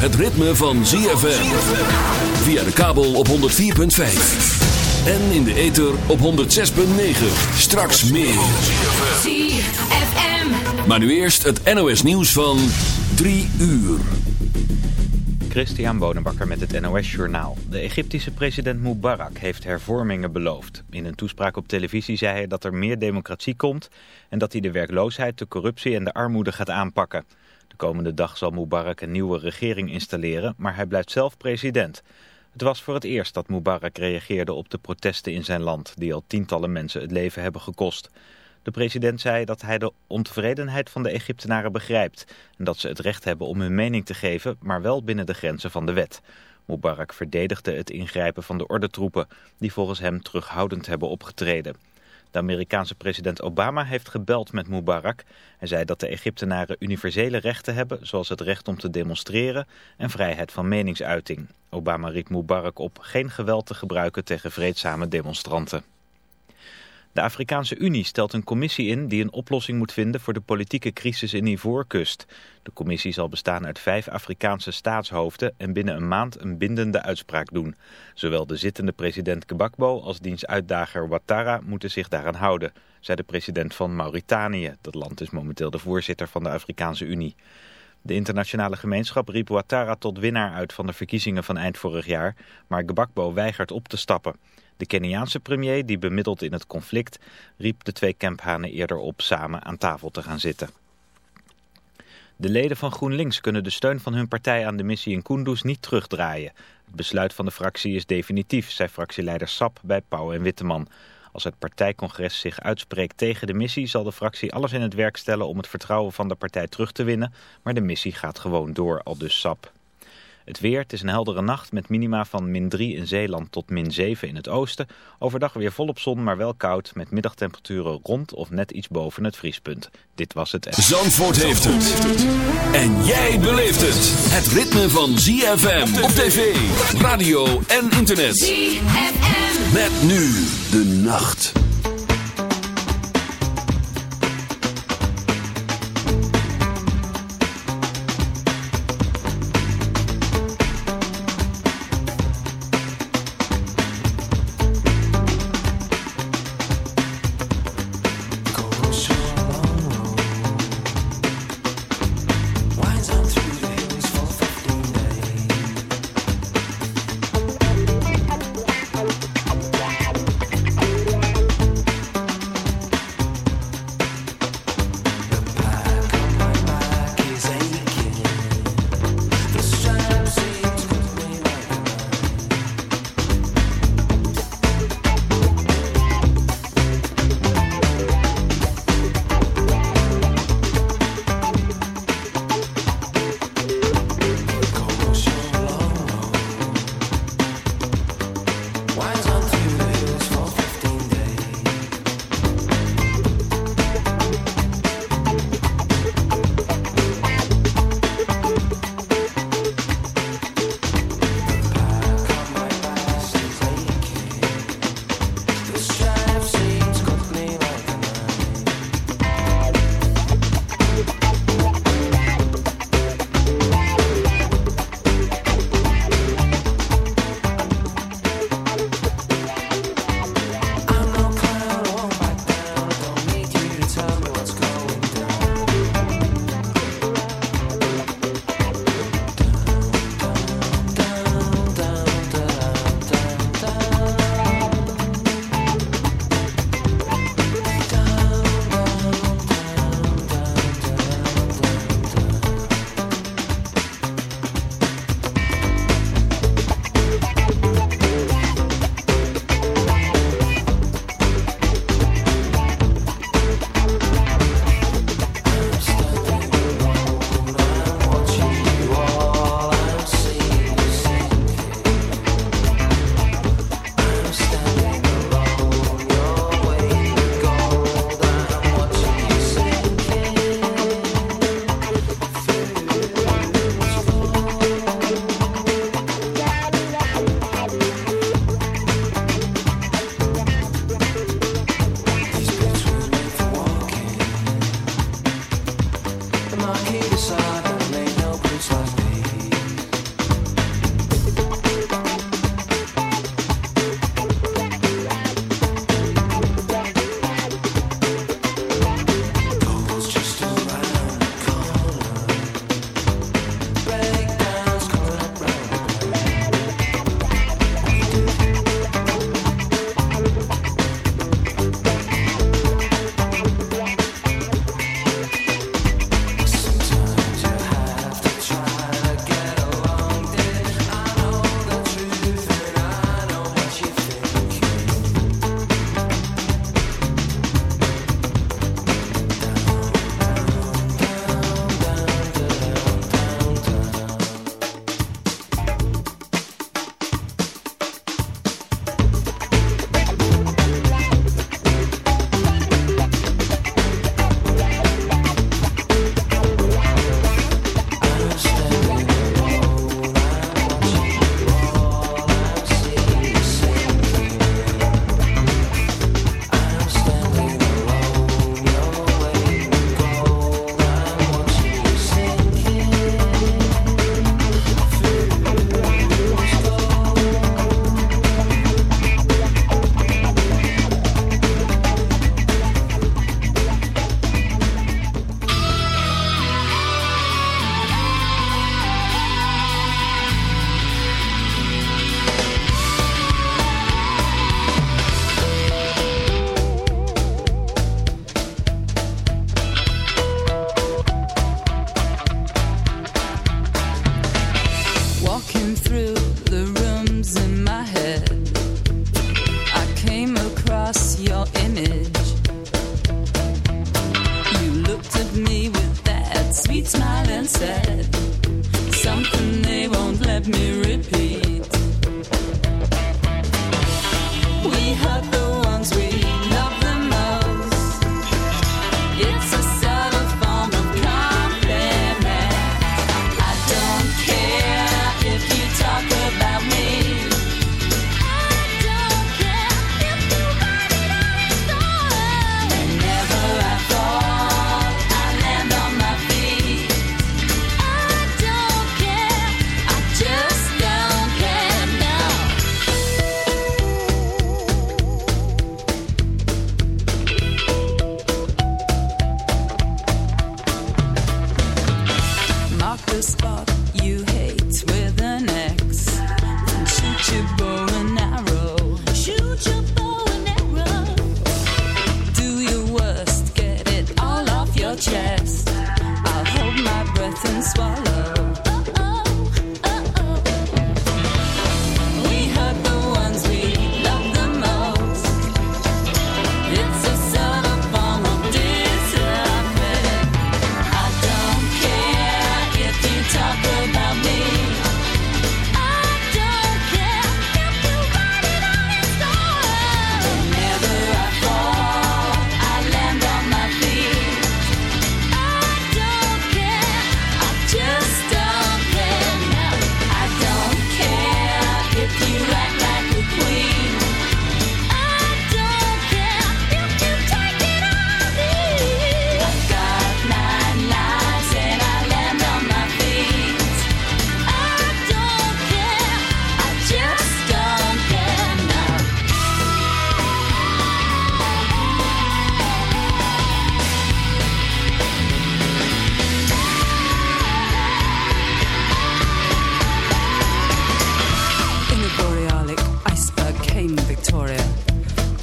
het ritme van ZFM. Via de kabel op 104.5. En in de ether op 106.9. Straks meer. ZFM. Maar nu eerst het NOS nieuws van 3 uur. Christian Bonenbakker met het NOS Journaal. De Egyptische president Mubarak heeft hervormingen beloofd. In een toespraak op televisie zei hij dat er meer democratie komt... en dat hij de werkloosheid, de corruptie en de armoede gaat aanpakken. De komende dag zal Mubarak een nieuwe regering installeren... maar hij blijft zelf president. Het was voor het eerst dat Mubarak reageerde op de protesten in zijn land... die al tientallen mensen het leven hebben gekost... De president zei dat hij de ontevredenheid van de Egyptenaren begrijpt... en dat ze het recht hebben om hun mening te geven, maar wel binnen de grenzen van de wet. Mubarak verdedigde het ingrijpen van de ordentroepen... die volgens hem terughoudend hebben opgetreden. De Amerikaanse president Obama heeft gebeld met Mubarak. Hij zei dat de Egyptenaren universele rechten hebben... zoals het recht om te demonstreren en vrijheid van meningsuiting. Obama riep Mubarak op geen geweld te gebruiken tegen vreedzame demonstranten. De Afrikaanse Unie stelt een commissie in die een oplossing moet vinden voor de politieke crisis in Ivoorkust. De commissie zal bestaan uit vijf Afrikaanse staatshoofden en binnen een maand een bindende uitspraak doen. Zowel de zittende president Gbagbo als diens uitdager Ouattara moeten zich daaraan houden, zei de president van Mauritanië. Dat land is momenteel de voorzitter van de Afrikaanse Unie. De internationale gemeenschap riep Ouattara tot winnaar uit van de verkiezingen van eind vorig jaar, maar Gbagbo weigert op te stappen. De Keniaanse premier, die bemiddelt in het conflict, riep de twee Kemphanen eerder op samen aan tafel te gaan zitten. De leden van GroenLinks kunnen de steun van hun partij aan de missie in Kunduz niet terugdraaien. Het besluit van de fractie is definitief, zei fractieleider Sap bij Pauw en Witteman. Als het partijcongres zich uitspreekt tegen de missie... zal de fractie alles in het werk stellen om het vertrouwen van de partij terug te winnen. Maar de missie gaat gewoon door, al dus Sap. Het weer, het is een heldere nacht met minima van min 3 in Zeeland tot min 7 in het oosten. Overdag weer volop zon, maar wel koud met middagtemperaturen rond of net iets boven het vriespunt. Dit was het... Zandvoort heeft het. En jij beleeft het. Het ritme van ZFM op tv, radio en internet. ZFM. Met nu de nacht.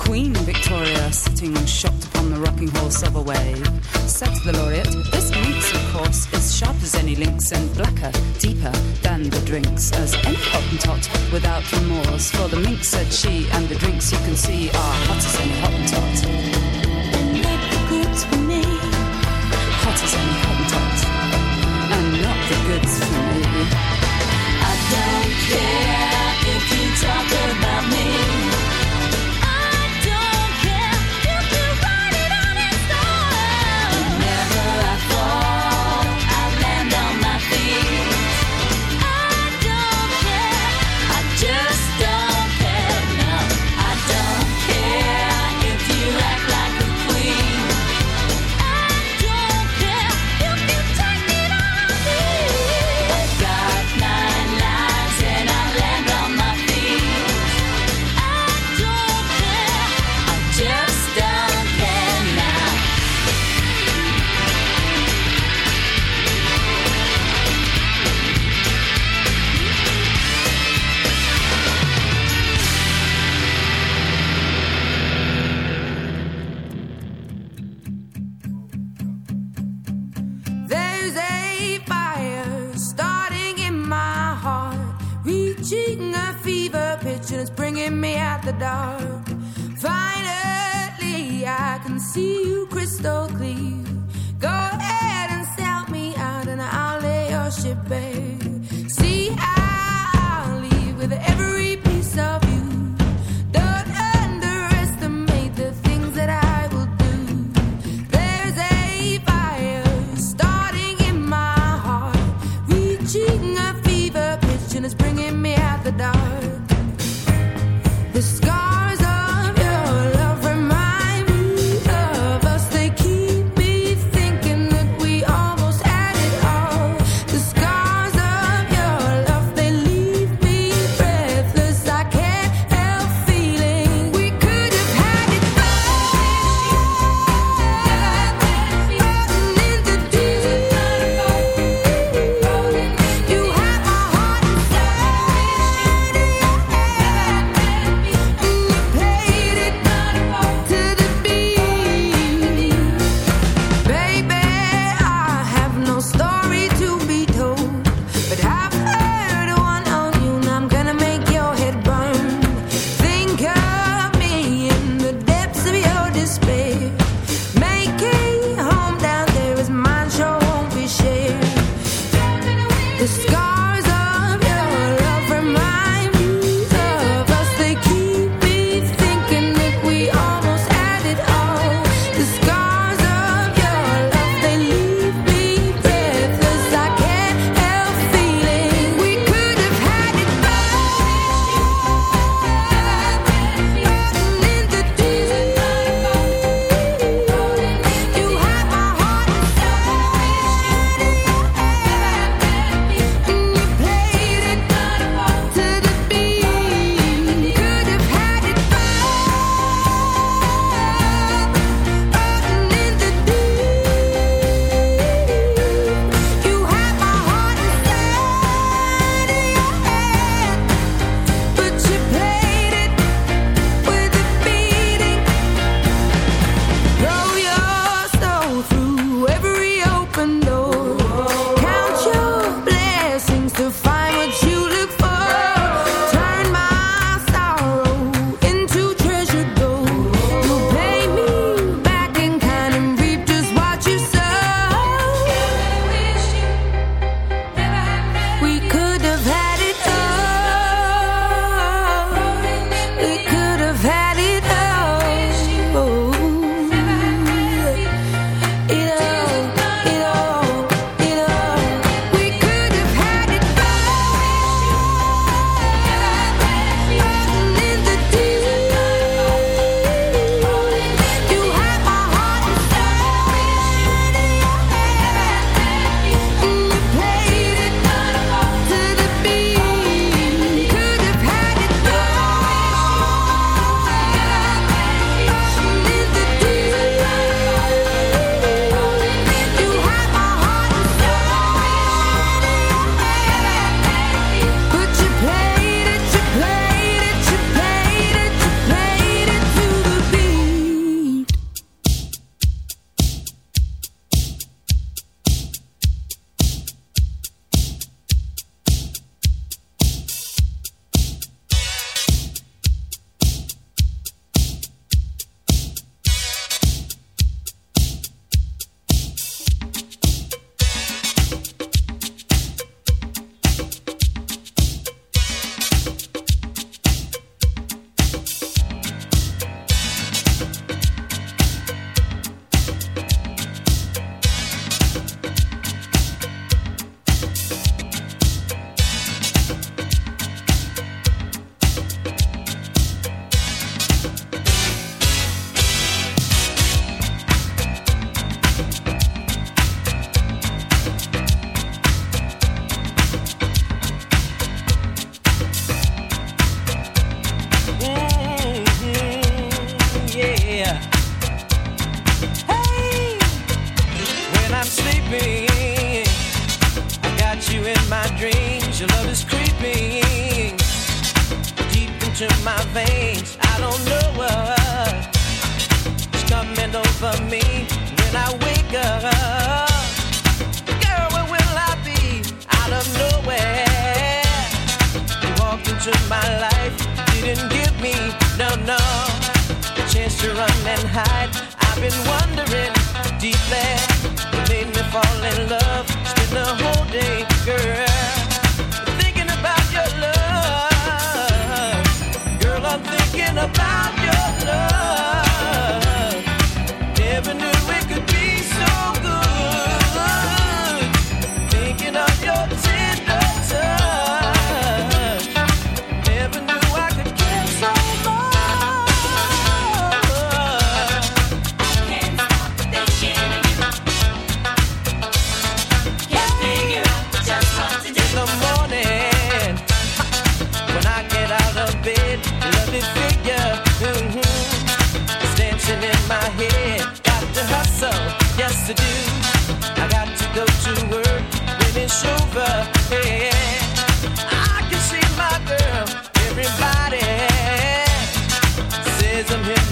Queen Victoria, sitting shocked upon the rocking horse of a wave, said to the laureate, This minx, of course, is sharp as any lynx and blacker, deeper than the drinks, as any hottentot without remorse. For the mink, said she, and the drinks you can see are hot as any hottentot. Make the goods for me, hot as any hottentot, and not the goods for me. I don't care.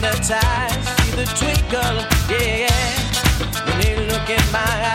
their see the twinkle, yeah. When they look in my eyes.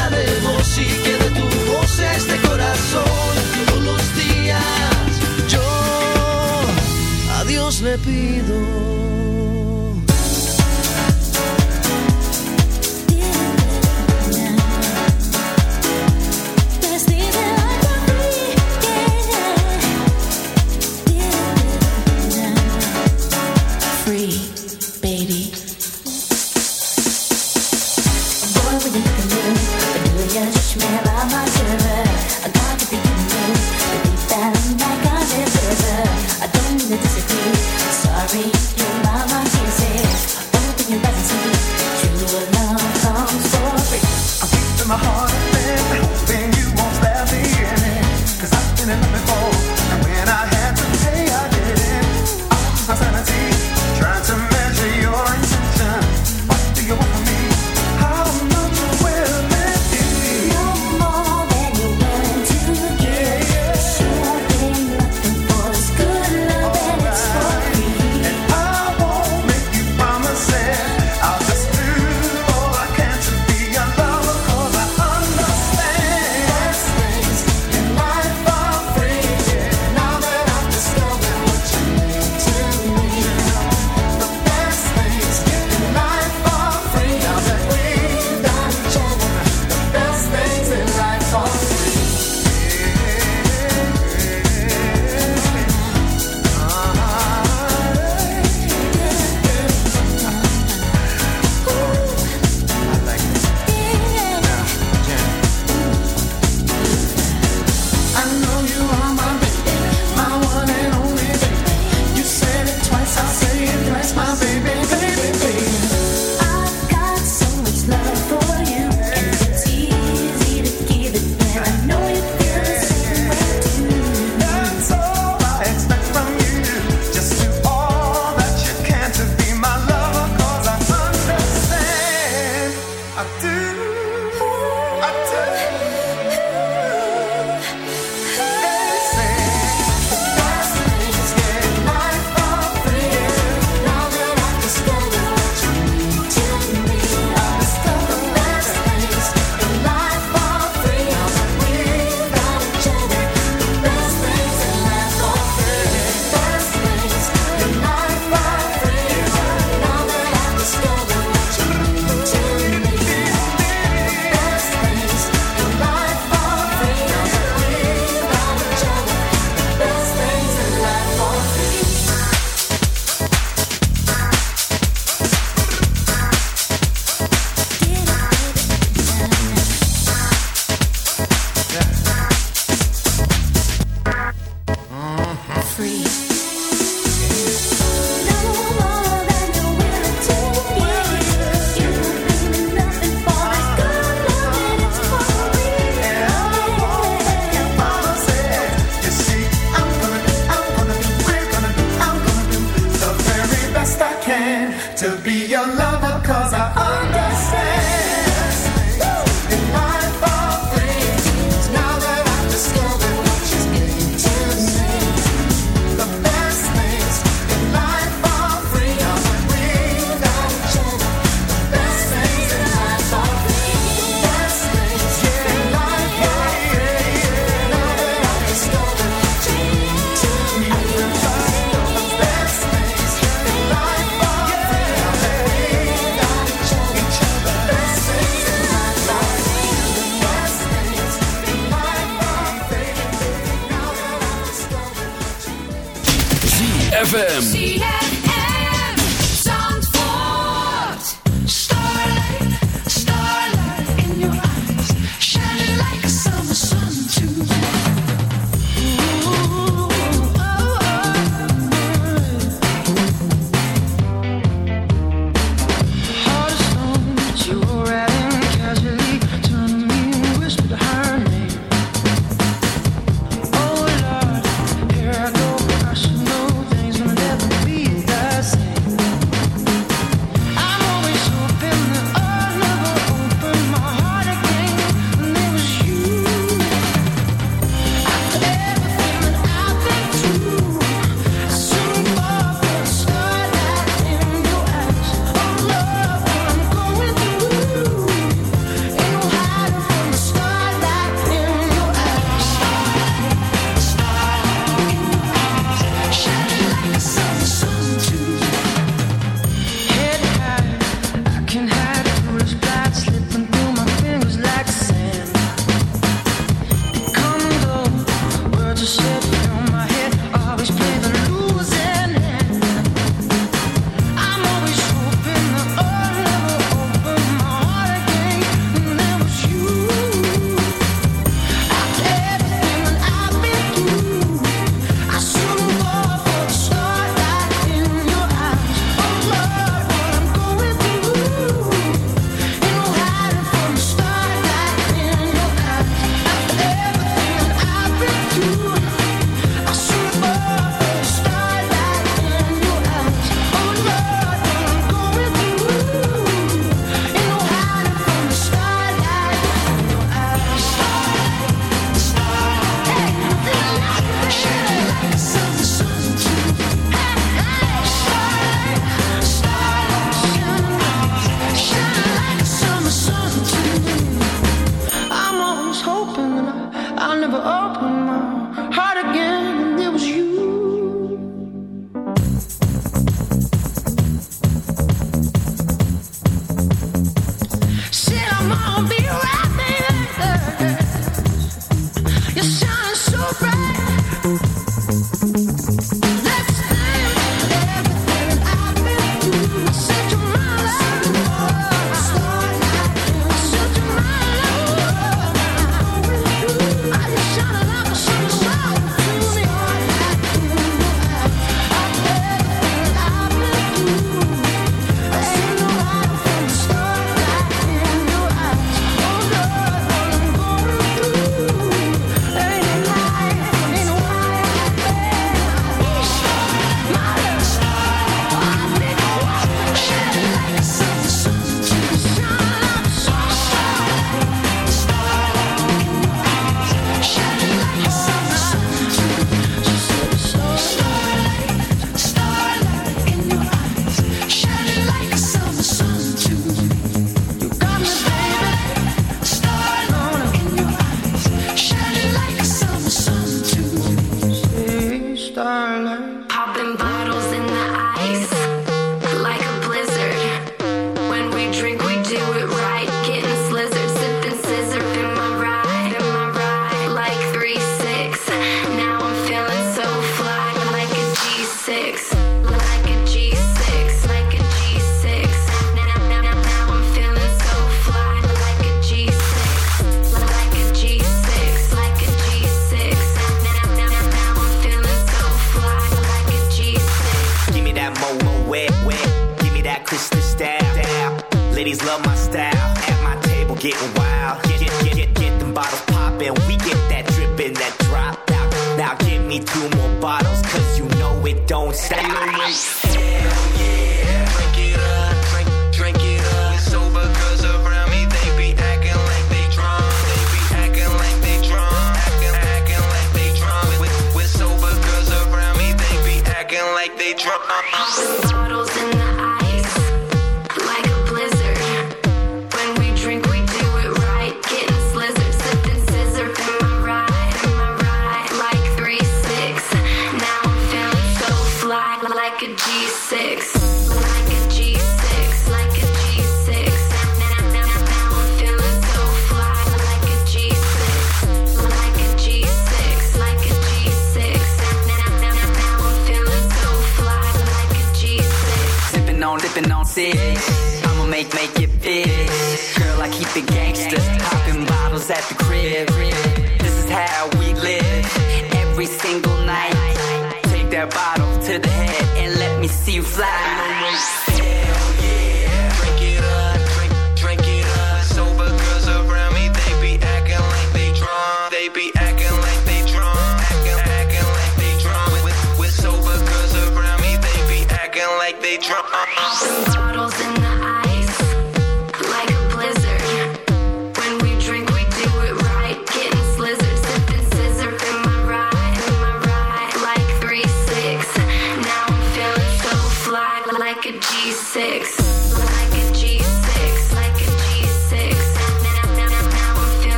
le pido.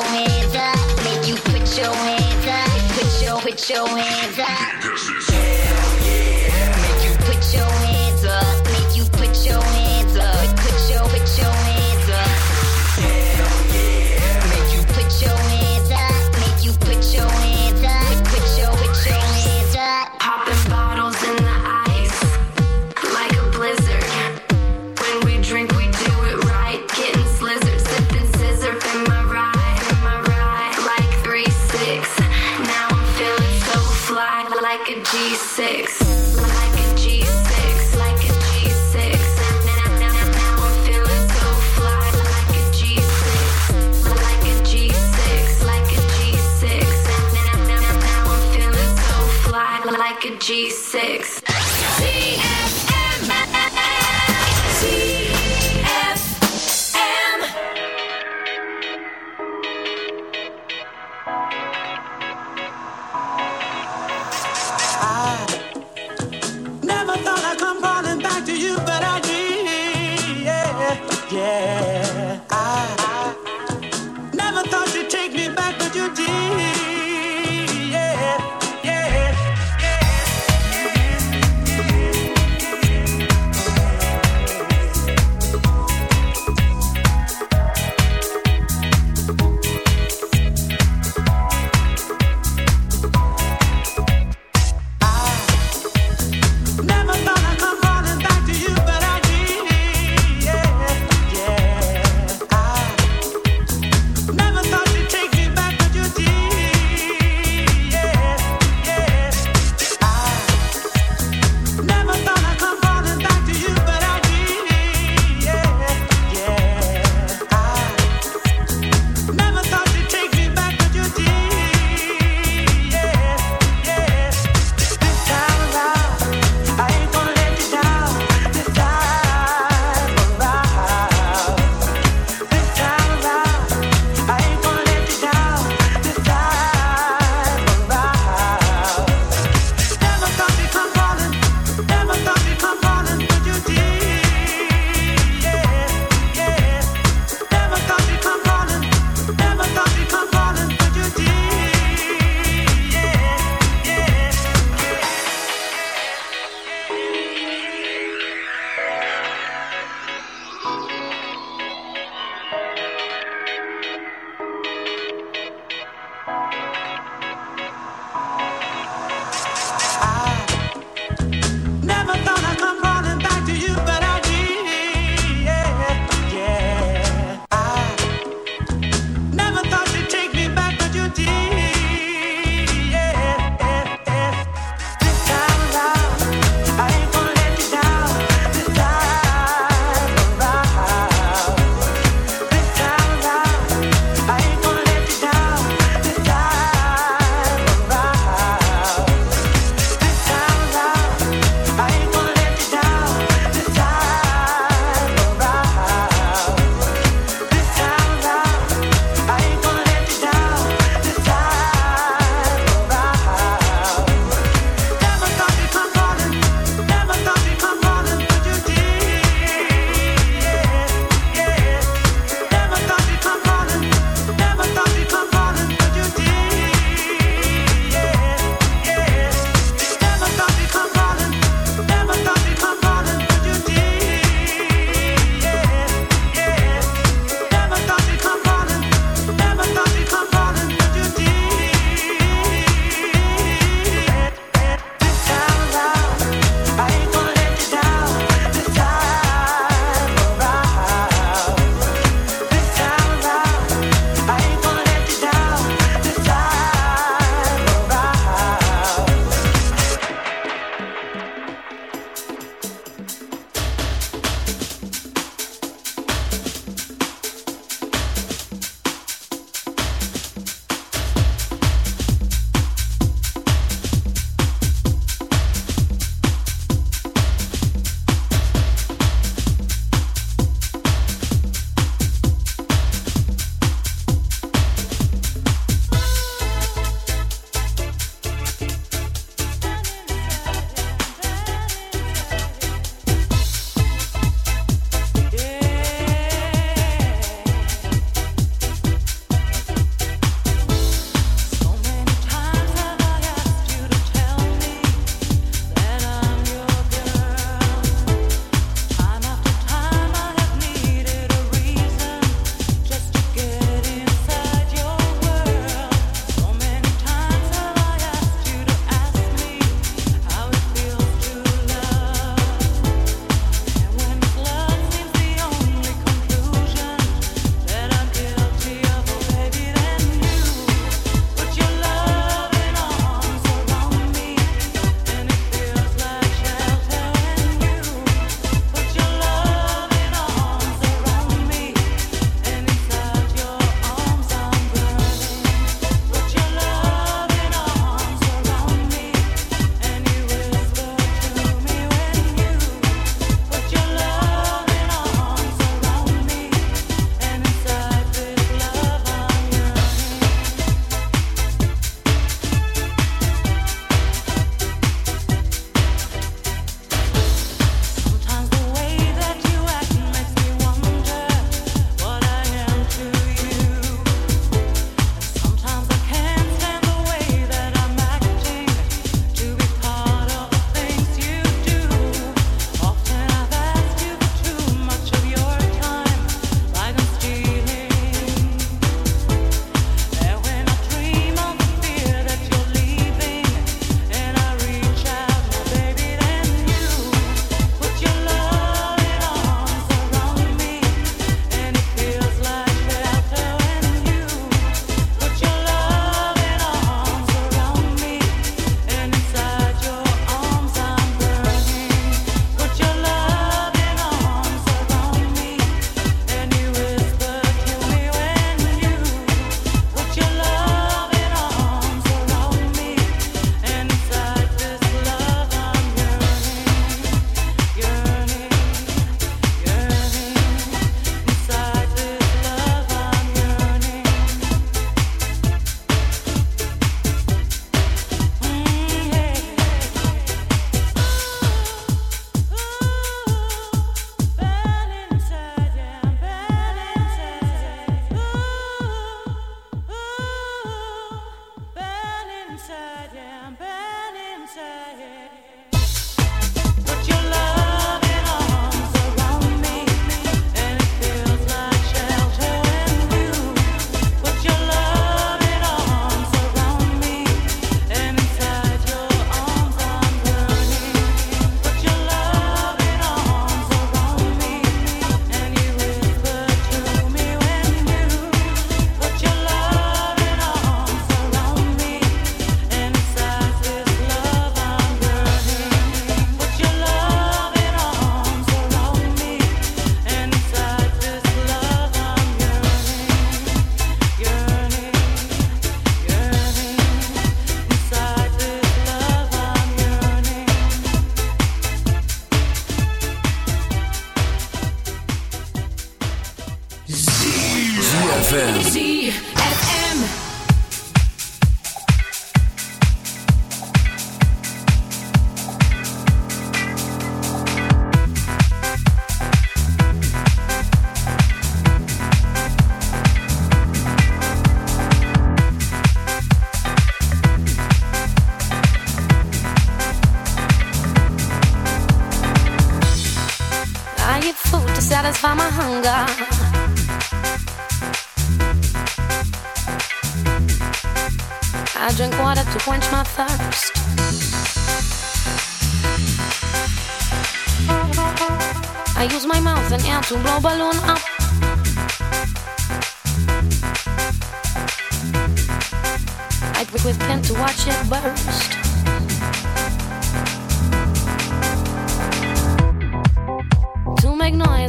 your hands up. Make you put your hands up. Put your, put your hands up.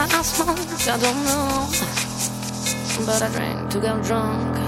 I smoke, I don't know, but I drink to get drunk.